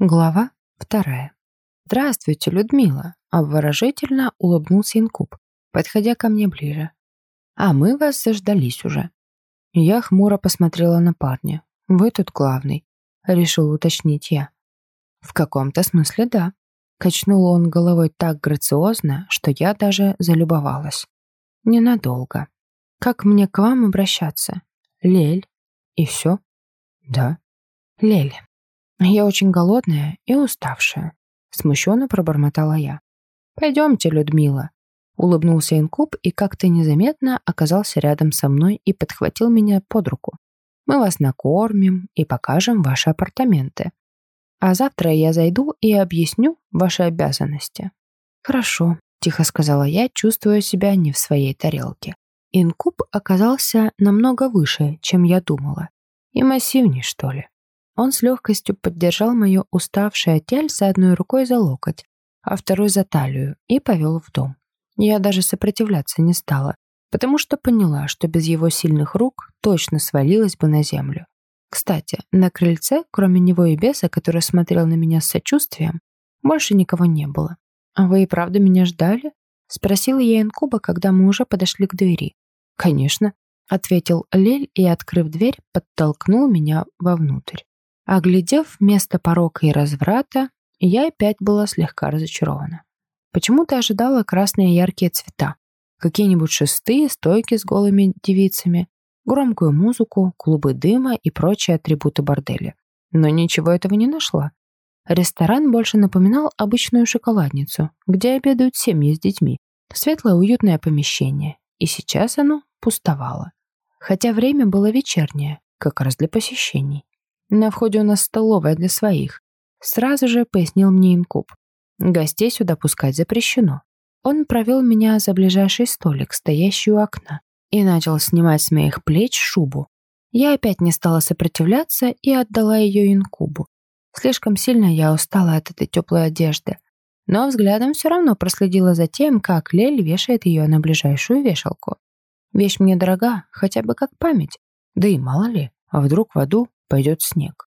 Глава вторая. «Здравствуйте, Людмила!» — обворожительно улыбнулся инкуб, подходя ко мне ближе. «А мы вас заждались уже». Я хмуро посмотрела на парня. «Вы тут главный», — решил уточнить я. «В каком-то смысле да». Качнул он головой так грациозно, что я даже залюбовалась. «Ненадолго. Как мне к вам обращаться? Лель. И все?» «Да». «Лель, «Я очень голодная и уставшая», — смущенно пробормотала я. «Пойдемте, Людмила», — улыбнулся инкуб и как-то незаметно оказался рядом со мной и подхватил меня под руку. «Мы вас накормим и покажем ваши апартаменты. А завтра я зайду и объясню ваши обязанности». «Хорошо», — тихо сказала я, чувствуя себя не в своей тарелке. Инкуб оказался намного выше, чем я думала. И массивней, что ли. Он с легкостью поддержал мое уставшее тельце одной рукой за локоть, а второй за талию и повел в дом. Я даже сопротивляться не стала, потому что поняла, что без его сильных рук точно свалилась бы на землю. Кстати, на крыльце, кроме него и беса, который смотрел на меня с сочувствием, больше никого не было. «А вы и правда меня ждали?» — спросила я инкуба, когда мы уже подошли к двери. «Конечно», — ответил Лель и, открыв дверь, подтолкнул меня вовнутрь. Оглядев место порока и разврата, я опять была слегка разочарована. Почему-то ожидала красные яркие цвета, какие-нибудь шесты, стойки с голыми девицами, громкую музыку, клубы дыма и прочие атрибуты борделя. Но ничего этого не нашла. Ресторан больше напоминал обычную шоколадницу, где обедают семьи с детьми. Светлое уютное помещение, и сейчас оно пустовало. Хотя время было вечернее, как раз для посещений. На входе у нас столовая для своих. Сразу же пояснил мне инкуб. Гостей сюда пускать запрещено. Он провел меня за ближайший столик, стоящий у окна, и начал снимать с моих плеч шубу. Я опять не стала сопротивляться и отдала ее инкубу. Слишком сильно я устала от этой теплой одежды. Но взглядом все равно проследила за тем, как Лель вешает ее на ближайшую вешалку. Вещь мне дорога, хотя бы как память. Да и мало ли, а вдруг в аду пойдет снег.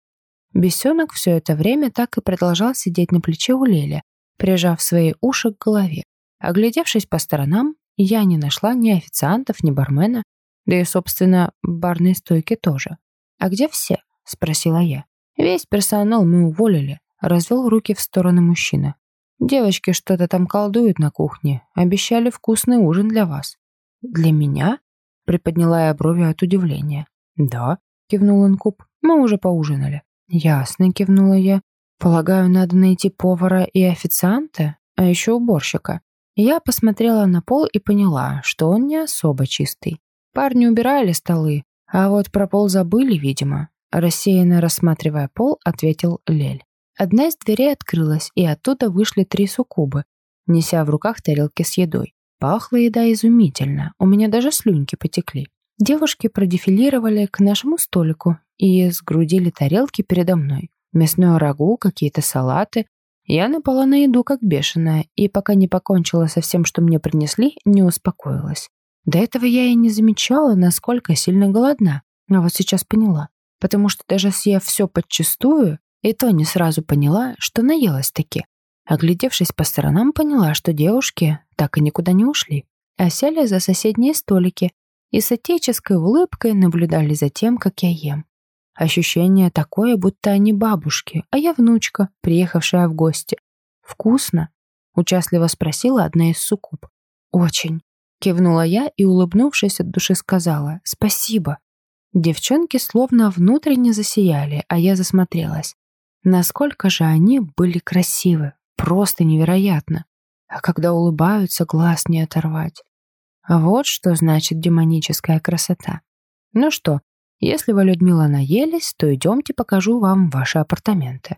Бесенок все это время так и продолжал сидеть на плече у Лели, прижав свои уши к голове. Оглядевшись по сторонам, я не нашла ни официантов, ни бармена, да и, собственно, барной стойки тоже. «А где все?» — спросила я. «Весь персонал мы уволили», — развел руки в стороны мужчина. «Девочки что-то там колдуют на кухне, обещали вкусный ужин для вас». «Для меня?» — приподняла я брови от удивления. «Да», — кивнул Инкуб. Мы уже поужинали. Ясно, кивнула я. Полагаю, надо найти повара и официанта, а еще уборщика. Я посмотрела на пол и поняла, что он не особо чистый. Парни убирали столы, а вот про пол забыли, видимо. Рассеянно рассматривая пол, ответил Лель. Одна из дверей открылась, и оттуда вышли три суккубы, неся в руках тарелки с едой. Пахла еда изумительно, у меня даже слюнки потекли. Девушки продефилировали к нашему столику и сгрудили тарелки передо мной. Мясное рагу, какие-то салаты. Я напала на еду как бешеная, и пока не покончила со всем, что мне принесли, не успокоилась. До этого я и не замечала, насколько сильно голодна, а вот сейчас поняла. Потому что даже съев все подчистую, и то не сразу поняла, что наелась таки. Оглядевшись по сторонам, поняла, что девушки так и никуда не ушли, а сели за соседние столики и с отеческой улыбкой наблюдали за тем, как я ем. Ощущение такое, будто они бабушки, а я внучка, приехавшая в гости. «Вкусно?» — участливо спросила одна из суккуб. «Очень», — кивнула я и, улыбнувшись от души, сказала «Спасибо». Девчонки словно внутренне засияли, а я засмотрелась. Насколько же они были красивы, просто невероятно. А когда улыбаются, глаз не оторвать. Вот что значит демоническая красота. Ну что, если вы, Людмила, наелись, то идемте покажу вам ваши апартаменты.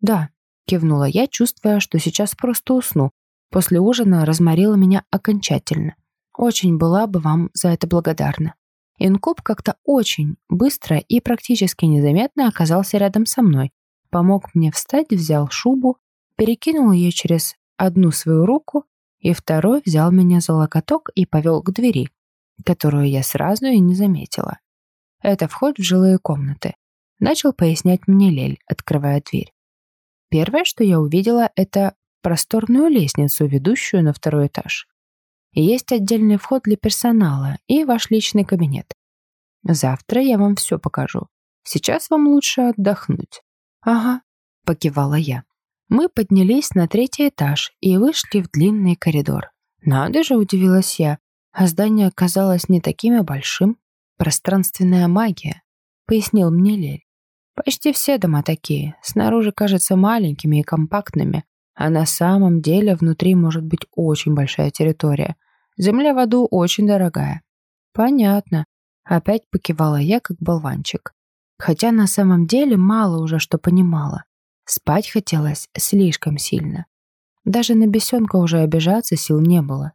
Да, кивнула я, чувствуя, что сейчас просто усну. После ужина разморила меня окончательно. Очень была бы вам за это благодарна. Инкуб как-то очень быстро и практически незаметно оказался рядом со мной. Помог мне встать, взял шубу, перекинул ее через одну свою руку и второй взял меня за локоток и повел к двери, которую я сразу и не заметила. Это вход в жилые комнаты. Начал пояснять мне Лель, открывая дверь. Первое, что я увидела, это просторную лестницу, ведущую на второй этаж. Есть отдельный вход для персонала и ваш личный кабинет. Завтра я вам все покажу. Сейчас вам лучше отдохнуть. Ага, покивала я. Мы поднялись на третий этаж и вышли в длинный коридор. Надо же, удивилась я, а здание оказалось не таким большим. Пространственная магия, пояснил мне Лель. Почти все дома такие, снаружи кажутся маленькими и компактными, а на самом деле внутри может быть очень большая территория. Земля в аду очень дорогая. Понятно. Опять покивала я, как болванчик. Хотя на самом деле мало уже что понимала. Спать хотелось слишком сильно. Даже на бесенка уже обижаться сил не было.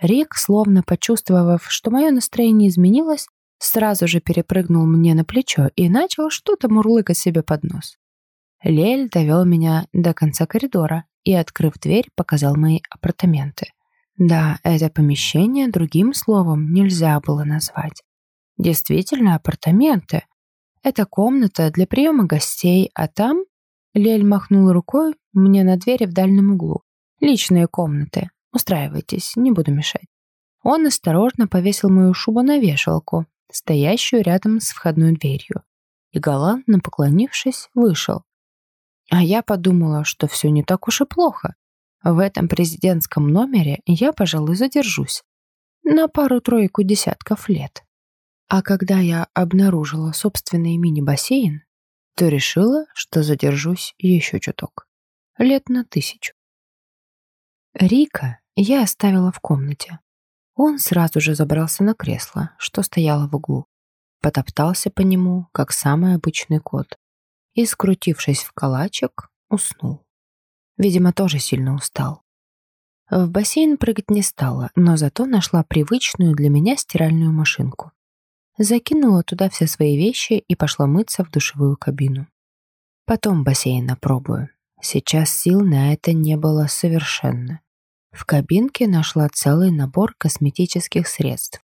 Рик, словно почувствовав, что мое настроение изменилось, сразу же перепрыгнул мне на плечо и начал что-то мурлыкать себе под нос. Лель довел меня до конца коридора и, открыв дверь, показал мои апартаменты. Да, это помещение другим словом нельзя было назвать. Действительно, апартаменты. Это комната для приема гостей, а там... Лель махнул рукой мне на двери в дальнем углу. Личные комнаты. Устраивайтесь, не буду мешать. Он осторожно повесил мою шубу на вешалку, стоящую рядом с входной дверью, и, галантно поклонившись, вышел. А я подумала, что все не так уж и плохо. В этом президентском номере я, пожалуй, задержусь. На пару-тройку десятков лет. А когда я обнаружила собственный мини-бассейн, то решила, что задержусь еще чуток. Лет на тысячу. Рика я оставила в комнате. Он сразу же забрался на кресло, что стояло в углу. Потоптался по нему, как самый обычный кот. И, скрутившись в калачик, уснул. Видимо, тоже сильно устал. В бассейн прыгать не стала, но зато нашла привычную для меня стиральную машинку. Закинула туда все свои вещи и пошла мыться в душевую кабину. Потом бассейн опробую. Сейчас сил на это не было совершенно. В кабинке нашла целый набор косметических средств.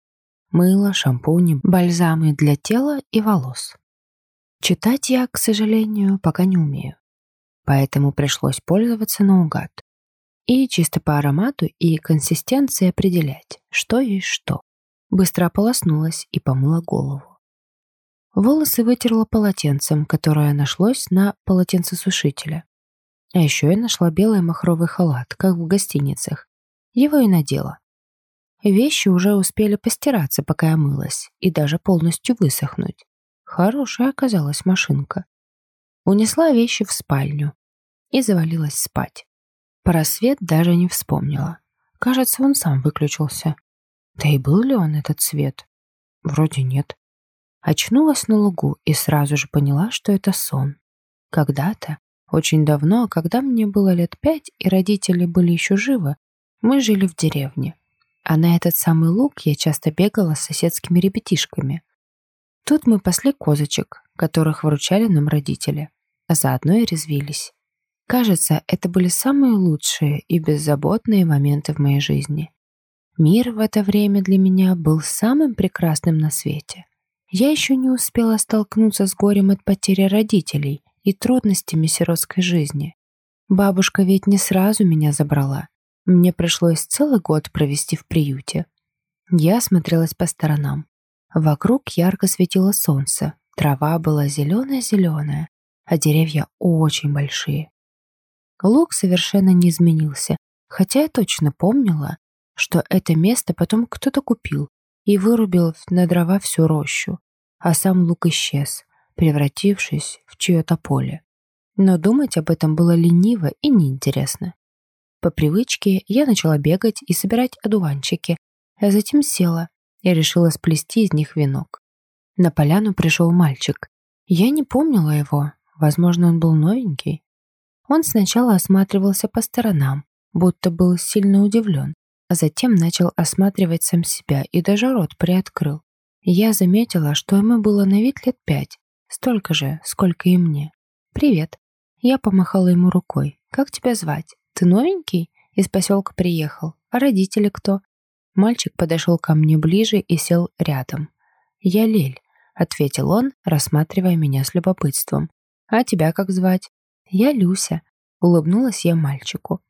Мыло, шампуни, бальзамы для тела и волос. Читать я, к сожалению, пока не умею поэтому пришлось пользоваться наугад. И чисто по аромату и консистенции определять, что есть что. Быстро ополоснулась и помыла голову. Волосы вытерла полотенцем, которое нашлось на полотенцесушителе. А еще я нашла белый махровый халат, как в гостиницах. Его и надела. Вещи уже успели постираться, пока я мылась, и даже полностью высохнуть. Хорошая оказалась машинка унесла вещи в спальню и завалилась спать. Про свет даже не вспомнила. Кажется, он сам выключился. Да и был ли он этот свет? Вроде нет. Очнулась на лугу и сразу же поняла, что это сон. Когда-то, очень давно, когда мне было лет пять и родители были еще живы, мы жили в деревне. А на этот самый луг я часто бегала с соседскими ребятишками. Тут мы пасли козочек, которых вручали нам родители а заодно и резвились. Кажется, это были самые лучшие и беззаботные моменты в моей жизни. Мир в это время для меня был самым прекрасным на свете. Я еще не успела столкнуться с горем от потери родителей и трудностями сиротской жизни. Бабушка ведь не сразу меня забрала. Мне пришлось целый год провести в приюте. Я смотрелась по сторонам. Вокруг ярко светило солнце, трава была зеленая-зеленая, а деревья очень большие. Луг совершенно не изменился, хотя я точно помнила, что это место потом кто-то купил и вырубил на дрова всю рощу, а сам луг исчез, превратившись в чье-то поле. Но думать об этом было лениво и неинтересно. По привычке я начала бегать и собирать одуванчики, а затем села и решила сплести из них венок. На поляну пришел мальчик. Я не помнила его, Возможно, он был новенький. Он сначала осматривался по сторонам, будто был сильно удивлен, а затем начал осматривать сам себя и даже рот приоткрыл. Я заметила, что ему было на вид лет пять, столько же, сколько и мне. «Привет». Я помахала ему рукой. «Как тебя звать? Ты новенький?» Из поселка приехал. «А родители кто?» Мальчик подошел ко мне ближе и сел рядом. «Я Лель», — ответил он, рассматривая меня с любопытством. А тебя как звать? Я Люся. Улыбнулась я мальчику.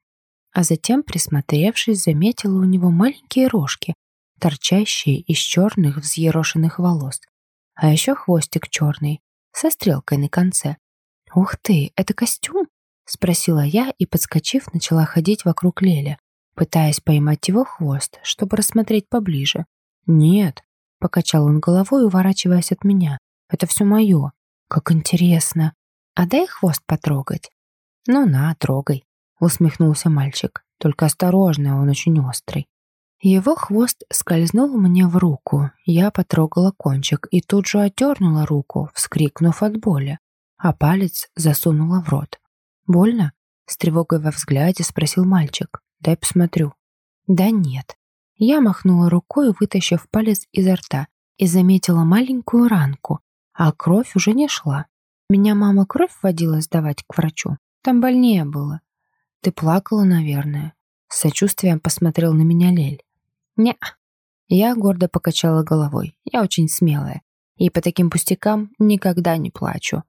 А затем, присмотревшись, заметила у него маленькие рожки, торчащие из черных взъерошенных волос. А еще хвостик черный, со стрелкой на конце. «Ух ты, это костюм?» — спросила я и, подскочив, начала ходить вокруг Леля, пытаясь поймать его хвост, чтобы рассмотреть поближе. «Нет», — покачал он головой, уворачиваясь от меня. «Это все мое. Как интересно. А дай хвост потрогать». «Ну на, трогай», — усмехнулся мальчик. «Только осторожно, он очень острый». Его хвост скользнул мне в руку. Я потрогала кончик и тут же отдернула руку, вскрикнув от боли, а палец засунула в рот. «Больно?» — с тревогой во взгляде спросил мальчик. «Дай посмотрю». «Да нет». Я махнула рукой, вытащив палец изо рта, и заметила маленькую ранку, а кровь уже не шла. Меня мама кровь водила сдавать к врачу. Там больнее было. Ты плакала, наверное. С сочувствием посмотрел на меня Лель. не Я гордо покачала головой. Я очень смелая. И по таким пустякам никогда не плачу.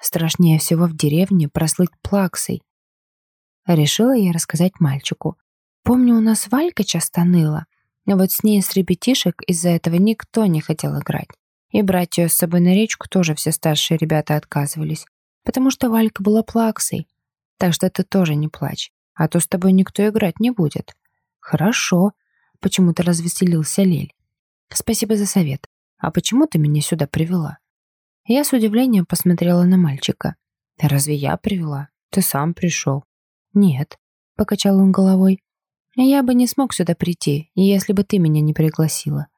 Страшнее всего в деревне прослыть плаксой. Решила я рассказать мальчику. Помню, у нас Валька часто ныла. А вот с ней с ребятишек из-за этого никто не хотел играть. И брать ее с собой на речку тоже все старшие ребята отказывались. Потому что Валька была плаксой. Так что ты тоже не плачь. А то с тобой никто играть не будет. Хорошо. Почему-то развеселился Лель. Спасибо за совет. А почему ты меня сюда привела? Я с удивлением посмотрела на мальчика. «Разве я привела? Ты сам пришел». «Нет», — покачал он головой. «Я бы не смог сюда прийти, если бы ты меня не пригласила».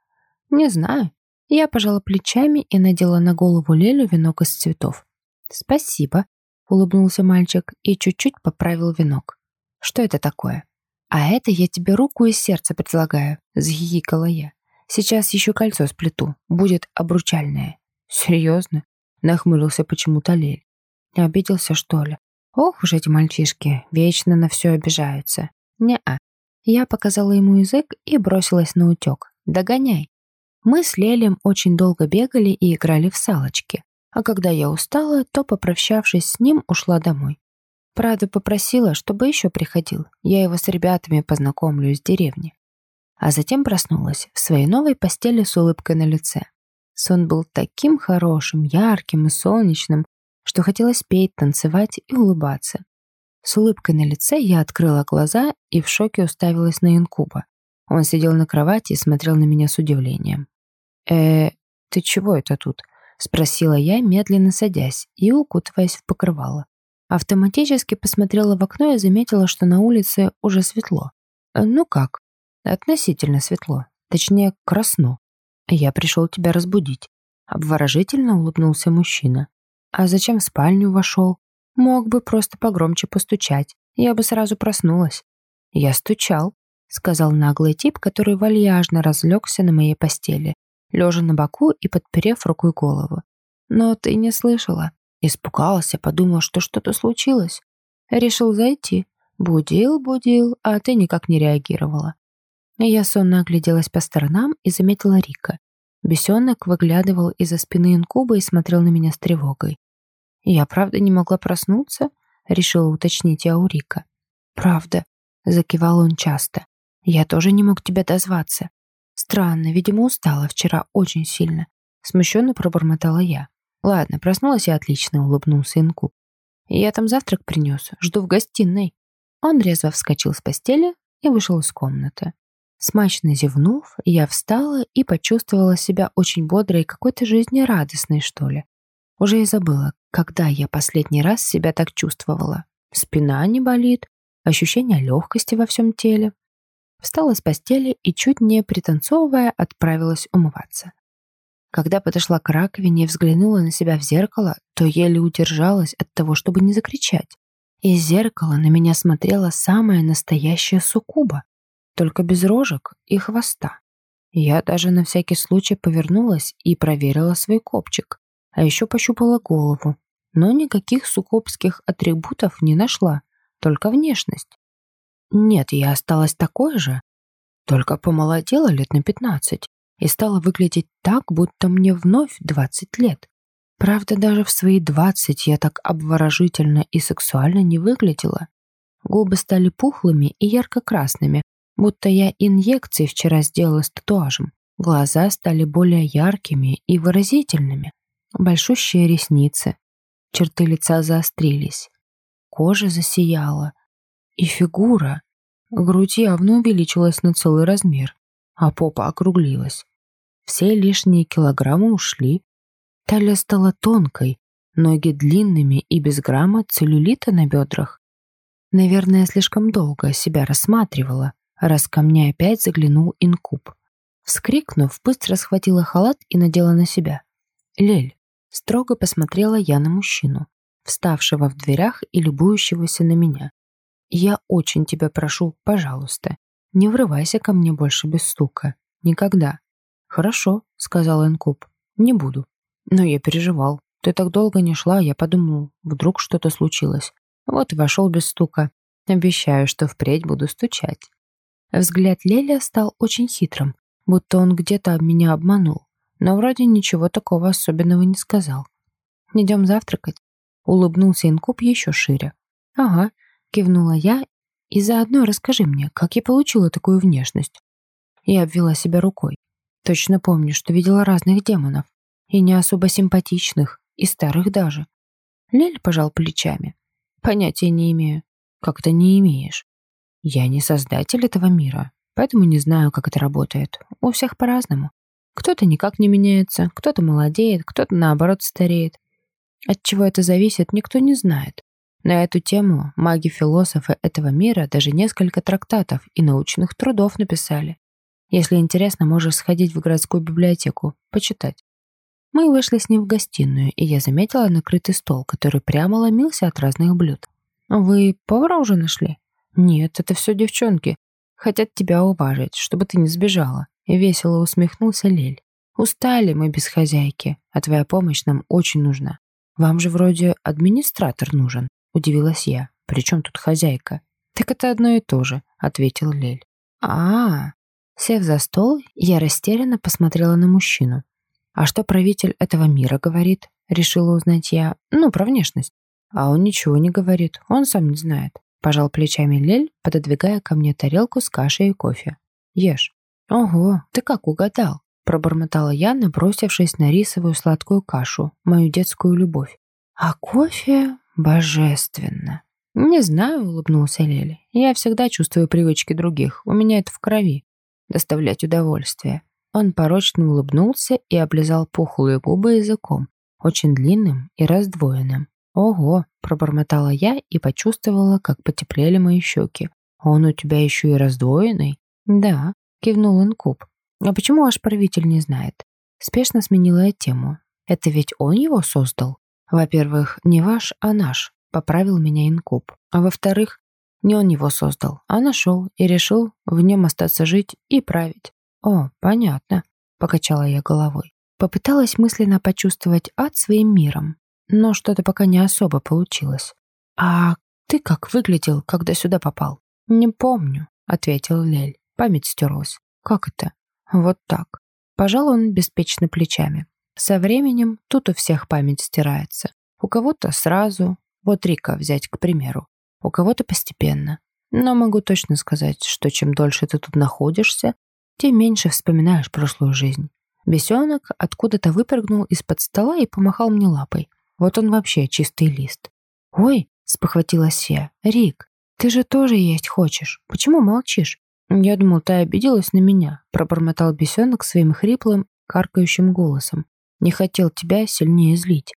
«Не знаю». Я пожала плечами и надела на голову Лелю венок из цветов. «Спасибо», — улыбнулся мальчик и чуть-чуть поправил венок. «Что это такое?» «А это я тебе руку и сердце предлагаю», — захихикала я. «Сейчас еще кольцо сплету, будет обручальное». «Серьезно?» — нахмурился почему-то Лель. «Не обиделся, что ли? Ох уж эти мальчишки, вечно на все обижаются». «Не-а». Я показала ему язык и бросилась на утек. «Догоняй». Мы с Лелем очень долго бегали и играли в салочки. А когда я устала, то, попрощавшись с ним, ушла домой. Правда, попросила, чтобы еще приходил. Я его с ребятами познакомлю из деревни. А затем проснулась в своей новой постели с улыбкой на лице. Сон был таким хорошим, ярким и солнечным, что хотелось петь, танцевать и улыбаться. С улыбкой на лице я открыла глаза и в шоке уставилась на инкуба. Он сидел на кровати и смотрел на меня с удивлением. «Э, ты чего это тут?» — спросила я, медленно садясь и укутываясь в покрывало. Автоматически посмотрела в окно и заметила, что на улице уже светло. Э, ну как? Относительно светло. Точнее, красно. «Я пришел тебя разбудить», — обворожительно улыбнулся мужчина. «А зачем в спальню вошел? Мог бы просто погромче постучать. Я бы сразу проснулась». «Я стучал», — сказал наглый тип, который вальяжно разлегся на моей постели, лежа на боку и подперев рукой голову. «Но ты не слышала». Испугался, подумал, что что-то случилось. Решил зайти. Будил, будил, а ты никак не реагировала. Я сонно огляделась по сторонам и заметила Рика. Бесенок выглядывал из-за спины инкуба и смотрел на меня с тревогой. «Я правда не могла проснуться?» — решила уточнить я у Рика. «Правда», — закивал он часто. «Я тоже не мог тебя дозваться. Странно, видимо, устала вчера очень сильно». Смущенно пробормотала я. «Ладно, проснулась я отлично», — улыбнулся инкуб. «Я там завтрак принес, жду в гостиной». Он резво вскочил с постели и вышел из комнаты. Смачно зевнув, я встала и почувствовала себя очень бодрой и какой-то жизнерадостной, что ли. Уже и забыла, когда я последний раз себя так чувствовала. Спина не болит, ощущение легкости во всем теле. Встала с постели и, чуть не пританцовывая, отправилась умываться. Когда подошла к раковине и взглянула на себя в зеркало, то еле удержалась от того, чтобы не закричать. Из зеркала на меня смотрела самая настоящая суккуба только без рожек и хвоста. Я даже на всякий случай повернулась и проверила свой копчик, а еще пощупала голову, но никаких сукопских атрибутов не нашла, только внешность. Нет, я осталась такой же, только помолодела лет на пятнадцать и стала выглядеть так, будто мне вновь двадцать лет. Правда, даже в свои двадцать я так обворожительно и сексуально не выглядела. Губы стали пухлыми и ярко-красными, будто я инъекции вчера сделала с татуажем. Глаза стали более яркими и выразительными. Большущие ресницы. Черты лица заострились. Кожа засияла. И фигура. Грудь явно увеличилась на целый размер, а попа округлилась. Все лишние килограммы ушли, Талия стала тонкой, ноги длинными и без грамма целлюлита на бедрах. Наверное, слишком долго себя рассматривала, раз ко мне опять заглянул инкуб. Вскрикнув, быстро схватила халат и надела на себя. «Лель», строго посмотрела я на мужчину, вставшего в дверях и любующегося на меня. «Я очень тебя прошу, пожалуйста, не врывайся ко мне больше без стука. Никогда». «Хорошо», — сказал инкуб, — «не буду». Но я переживал. Ты так долго не шла, я подумал, вдруг что-то случилось. Вот и вошел без стука. Обещаю, что впредь буду стучать. Взгляд Леля стал очень хитрым, будто он где-то меня обманул. Но вроде ничего такого особенного не сказал. «Идем завтракать?» Улыбнулся инкуб еще шире. «Ага», кивнула я, «и заодно расскажи мне, как я получила такую внешность?» Я обвела себя рукой. Точно помню, что видела разных демонов. И не особо симпатичных, и старых даже. Лель пожал плечами. Понятия не имею. Как то не имеешь? Я не создатель этого мира, поэтому не знаю, как это работает. У всех по-разному. Кто-то никак не меняется, кто-то молодеет, кто-то наоборот стареет. От чего это зависит, никто не знает. На эту тему маги-философы этого мира даже несколько трактатов и научных трудов написали. Если интересно, можешь сходить в городскую библиотеку, почитать. Мы вышли с ним в гостиную, и я заметила накрытый стол, который прямо ломился от разных блюд. «Вы повара уже нашли?» «Нет, это все девчонки. Хотят тебя уважить, чтобы ты не сбежала». Весело усмехнулся Лель. «Устали мы без хозяйки, а твоя помощь нам очень нужна. Вам же вроде администратор нужен», — удивилась я. «При чем тут хозяйка?» «Так это одно и то же», — ответил Лель. а, -а. Сев за стол, я растерянно посмотрела на мужчину. «А что правитель этого мира говорит?» — решила узнать я. «Ну, про внешность». А он ничего не говорит, он сам не знает. Пожал плечами Лель, пододвигая ко мне тарелку с кашей и кофе. «Ешь». «Ого, ты как угадал?» Пробормотала я, набросившись на рисовую сладкую кашу, мою детскую любовь. «А кофе божественно!» «Не знаю», — улыбнулся Лель. «Я всегда чувствую привычки других. У меня это в крови. Доставлять удовольствие. Он порочно улыбнулся и облизал пухлые губы языком, очень длинным и раздвоенным. «Ого!» – пробормотала я и почувствовала, как потеплели мои щеки. «Он у тебя еще и раздвоенный?» «Да», – кивнул инкуб. «А почему ваш правитель не знает?» Спешно сменила я тему. «Это ведь он его создал?» «Во-первых, не ваш, а наш», – поправил меня инкуб. «А во-вторых, не он его создал, а нашел и решил в нем остаться жить и править. «О, понятно», — покачала я головой. Попыталась мысленно почувствовать ад своим миром, но что-то пока не особо получилось. «А ты как выглядел, когда сюда попал?» «Не помню», — ответил Лель. Память стерлась. «Как это?» «Вот так». Пожал он беспечно плечами. Со временем тут у всех память стирается. У кого-то сразу, вот Рика взять, к примеру. У кого-то постепенно. Но могу точно сказать, что чем дольше ты тут находишься, тем меньше вспоминаешь прошлую жизнь. Бесенок откуда-то выпрыгнул из-под стола и помахал мне лапой. Вот он вообще чистый лист. «Ой!» — спохватилась я. «Рик, ты же тоже есть хочешь. Почему молчишь?» «Я думал, ты обиделась на меня», — пробормотал бесенок своим хриплым, каркающим голосом. «Не хотел тебя сильнее злить».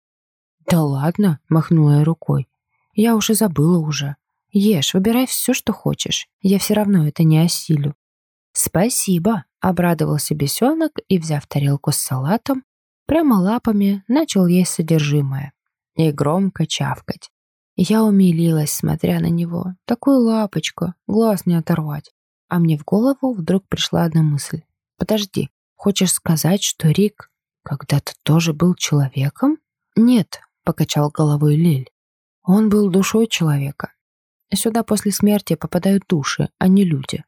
«Да ладно», — махнула я рукой. «Я уже забыла уже. Ешь, выбирай все, что хочешь. Я все равно это не осилю. «Спасибо», — обрадовался бесенок и, взяв тарелку с салатом, прямо лапами начал есть содержимое и громко чавкать. Я умилилась, смотря на него. Такую лапочку, глаз не оторвать. А мне в голову вдруг пришла одна мысль. «Подожди, хочешь сказать, что Рик когда-то тоже был человеком?» «Нет», — покачал головой Лиль. «Он был душой человека. Сюда после смерти попадают души, а не люди.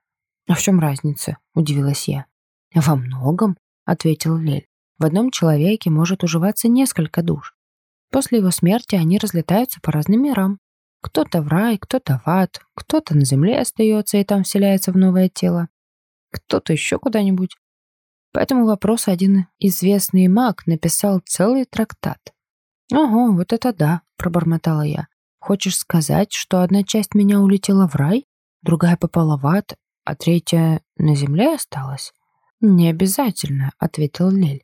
«А в чем разница?» – удивилась я. «Во многом», – ответил Лель. «В одном человеке может уживаться несколько душ. После его смерти они разлетаются по разным мирам. Кто-то в рай, кто-то в ад, кто-то на земле остается и там вселяется в новое тело, кто-то еще куда-нибудь. По этому вопросу один известный маг написал целый трактат. «Ого, вот это да», — пробормотала я. «Хочешь сказать, что одна часть меня улетела в рай, другая попала в ад, а третья на земле осталась?» «Не обязательно», — ответил Лель.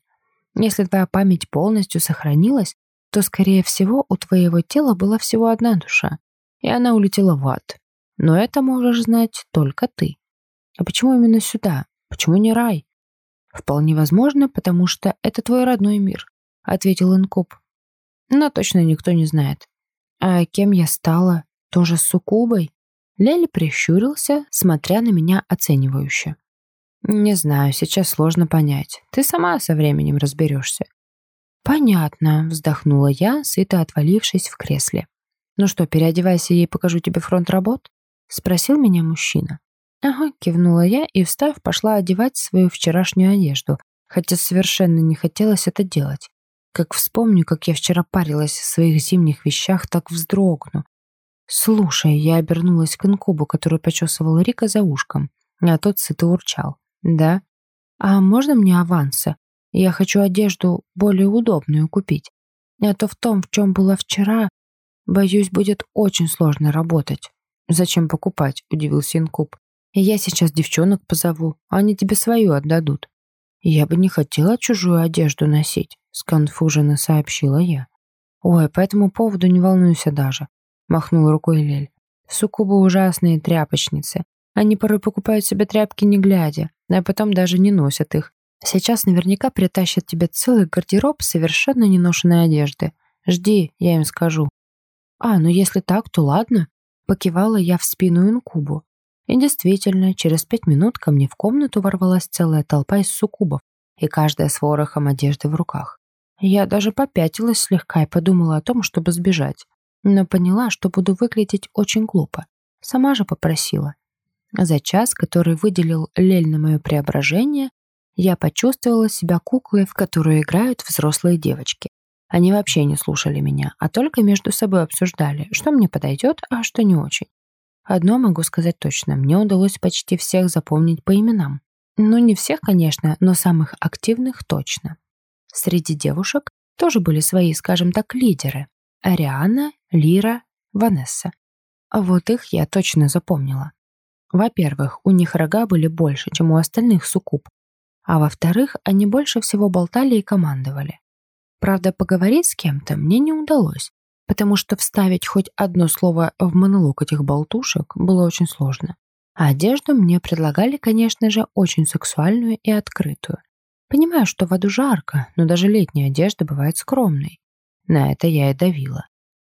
«Если твоя память полностью сохранилась, то, скорее всего, у твоего тела была всего одна душа, и она улетела в ад. Но это можешь знать только ты. А почему именно сюда? Почему не рай? Вполне возможно, потому что это твой родной мир, ответил Инкуб. Но точно никто не знает. А кем я стала? Тоже суккубой? Лели прищурился, смотря на меня оценивающе. «Не знаю, сейчас сложно понять. Ты сама со временем разберешься». «Понятно», — вздохнула я, сыто отвалившись в кресле. «Ну что, переодевайся и покажу тебе фронт работ?» — спросил меня мужчина. «Ага», — кивнула я и, встав, пошла одевать свою вчерашнюю одежду, хотя совершенно не хотелось это делать. Как вспомню, как я вчера парилась в своих зимних вещах, так вздрогну. «Слушай», — я обернулась к инкубу, который почесывал Рика за ушком, а тот сыто урчал. «Да? А можно мне аванса? Я хочу одежду более удобную купить. А то в том, в чем было вчера, боюсь, будет очень сложно работать». «Зачем покупать?» — удивился инкуб. Я сейчас девчонок позову, они тебе свою отдадут. Я бы не хотела чужую одежду носить, сконфуженно сообщила я. Ой, по этому поводу не волнуйся даже, махнул рукой Лель. Суккубы ужасные тряпочницы. Они порой покупают себе тряпки не глядя, а потом даже не носят их. Сейчас наверняка притащат тебе целый гардероб совершенно неношенной одежды. Жди, я им скажу. А, ну если так, то ладно. Покивала я в спину инкубу. И действительно, через пять минут ко мне в комнату ворвалась целая толпа из суккубов, и каждая с ворохом одежды в руках. Я даже попятилась слегка и подумала о том, чтобы сбежать, но поняла, что буду выглядеть очень глупо. Сама же попросила. За час, который выделил Лель на мое преображение, я почувствовала себя куклой, в которую играют взрослые девочки. Они вообще не слушали меня, а только между собой обсуждали, что мне подойдет, а что не очень. Одно могу сказать точно, мне удалось почти всех запомнить по именам. Ну, не всех, конечно, но самых активных точно. Среди девушек тоже были свои, скажем так, лидеры. Ариана, Лира, Ванесса. А вот их я точно запомнила. Во-первых, у них рога были больше, чем у остальных суккуб. А во-вторых, они больше всего болтали и командовали. Правда, поговорить с кем-то мне не удалось, потому что вставить хоть одно слово в монолог этих болтушек было очень сложно. А одежду мне предлагали, конечно же, очень сексуальную и открытую. Понимаю, что в аду жарко, но даже летняя одежда бывает скромной. На это я и давила.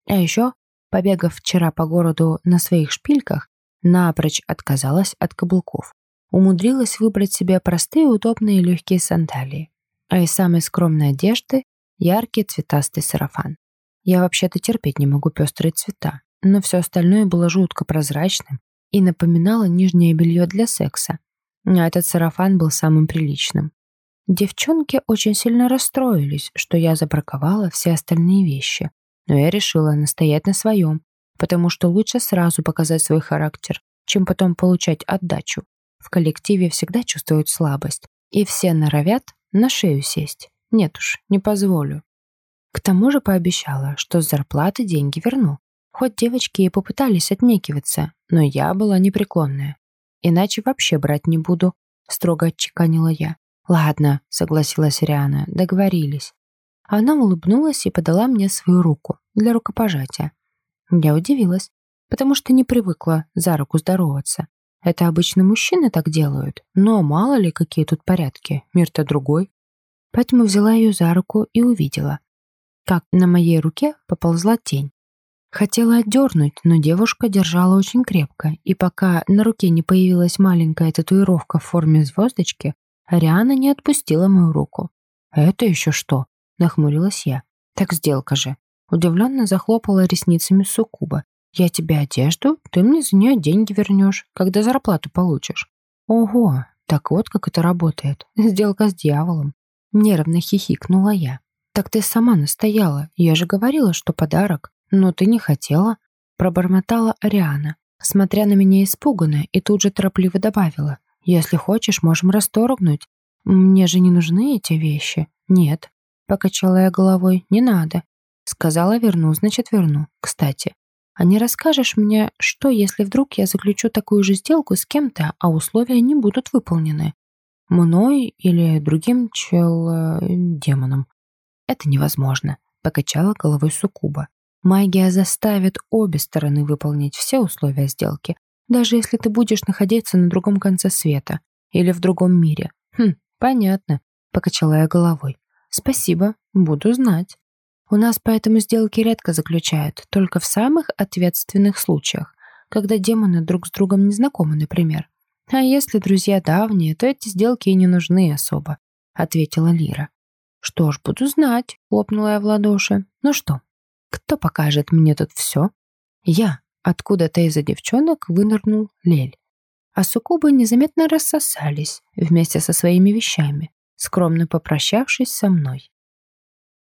А еще, побегав вчера по городу на своих шпильках, напрочь отказалась от каблуков. Умудрилась выбрать себе простые, удобные и легкие сандалии. А из самой скромной одежды – яркий цветастый сарафан. Я вообще-то терпеть не могу пестрые цвета, но все остальное было жутко прозрачным и напоминало нижнее белье для секса. А этот сарафан был самым приличным. Девчонки очень сильно расстроились, что я забраковала все остальные вещи, но я решила настоять на своем, потому что лучше сразу показать свой характер, чем потом получать отдачу. В коллективе всегда чувствуют слабость, и все норовят на шею сесть. Нет уж, не позволю. К тому же пообещала, что с зарплаты деньги верну. Хоть девочки и попытались отнекиваться, но я была непреклонная. Иначе вообще брать не буду, строго отчеканила я. Ладно, согласилась Риана, договорились. Она улыбнулась и подала мне свою руку для рукопожатия. Я удивилась, потому что не привыкла за руку здороваться. Это обычно мужчины так делают, но мало ли какие тут порядки, мир-то другой. Поэтому взяла ее за руку и увидела, как на моей руке поползла тень. Хотела отдернуть, но девушка держала очень крепко, и пока на руке не появилась маленькая татуировка в форме звездочки, Ариана не отпустила мою руку. «Это еще что?» – нахмурилась я. «Так сделка же». Удивленно захлопала ресницами Сукуба. «Я тебе одежду, ты мне за нее деньги вернешь, когда зарплату получишь». «Ого, так вот как это работает. Сделка с дьяволом». Нервно хихикнула я. «Так ты сама настояла. Я же говорила, что подарок. Но ты не хотела», — пробормотала Ариана, смотря на меня испуганно, и тут же торопливо добавила. «Если хочешь, можем расторгнуть. Мне же не нужны эти вещи». «Нет», — покачала я головой, — «не надо». Сказала верну, значит верну. Кстати, а не расскажешь мне, что если вдруг я заключу такую же сделку с кем-то, а условия не будут выполнены? Мной или другим чел-демоном? Это невозможно, покачала головой Сукуба. Магия заставит обе стороны выполнить все условия сделки, даже если ты будешь находиться на другом конце света или в другом мире. Хм, понятно, покачала я головой. Спасибо, буду знать. У нас поэтому сделки редко заключают, только в самых ответственных случаях, когда демоны друг с другом не знакомы, например. А если друзья давние, то эти сделки и не нужны особо, ответила Лира. Что ж, буду знать, хлопнула я в ладоши. Ну что, кто покажет мне тут все? Я. Откуда-то из-за девчонок вынырнул Лель. А суккубы незаметно рассосались вместе со своими вещами, скромно попрощавшись со мной.